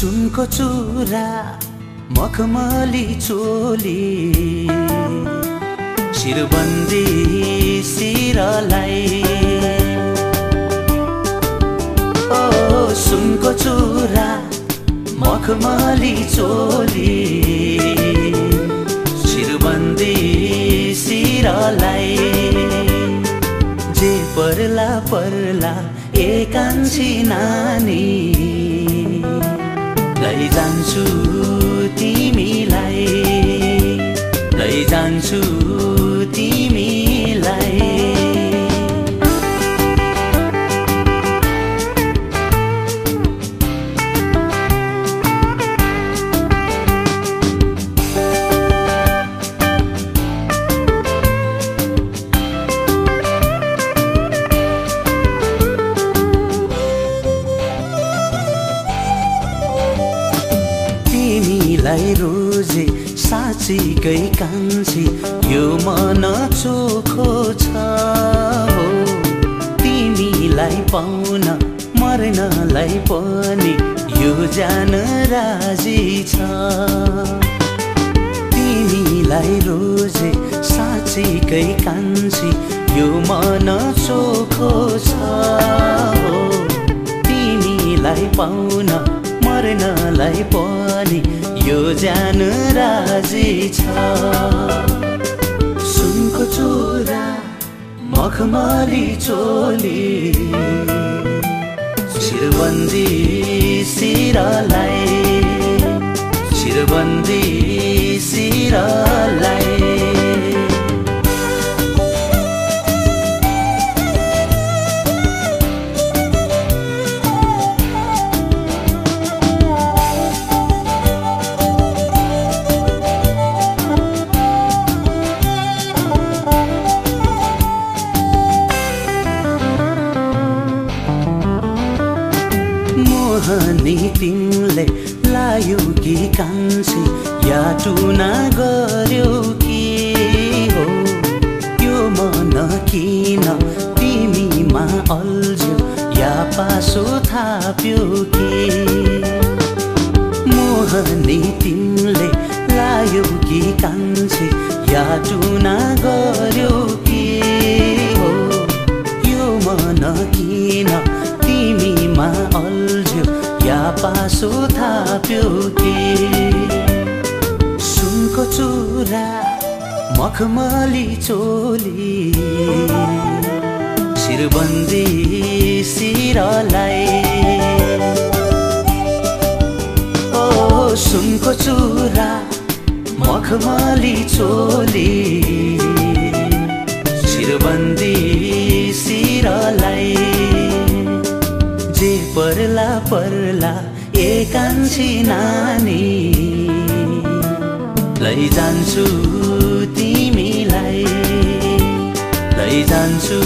सुनको चुरा मखमली चोली। शिरबन्दी शिरलाई। ओ सुनको चुरा मखमली चोली। शिरबन्दी शिरलाई। जे पर्ला पर्ला एकान्छी नानी लैजान्छु तिमीलाई। तिमीलाई रोजे साँच्चीकै कान्छी यो मन चोखो छ हो। तिमीलाई पाउन मर्नलाई पनि यो जान राजी छ। तिमीलाई रोजे साँच्चीकै कान्छी यो मन चोखो छ हो। तिमीलाई पाउन मर्नलाई पनि यो जान राजी छ। सुनको चोरा मखमली चोली। शिरबन्दी शिरलाई शिरबन्दी मोहनी तिमीले लायो कि कान्छी? या टुना गर्यो कि हो? यो मन किन तिमीमा अल्झ्यो? या पासो थाप्यो कि? मोहनी तिमीले लायो कि कान्छी? या टुना गर्यो तिमीमा अल्झ्यो या पासो थाप्यो कि? सुनको चुरा मखमली चोली। शिरबन्दी शिरलाई। ओ सुनको चुरा मखमली चोली। शिरबन्दी शिरलाई। जे पर्ला एकांशी नानी। लैजान्छु तिमीलाई लैजान्छु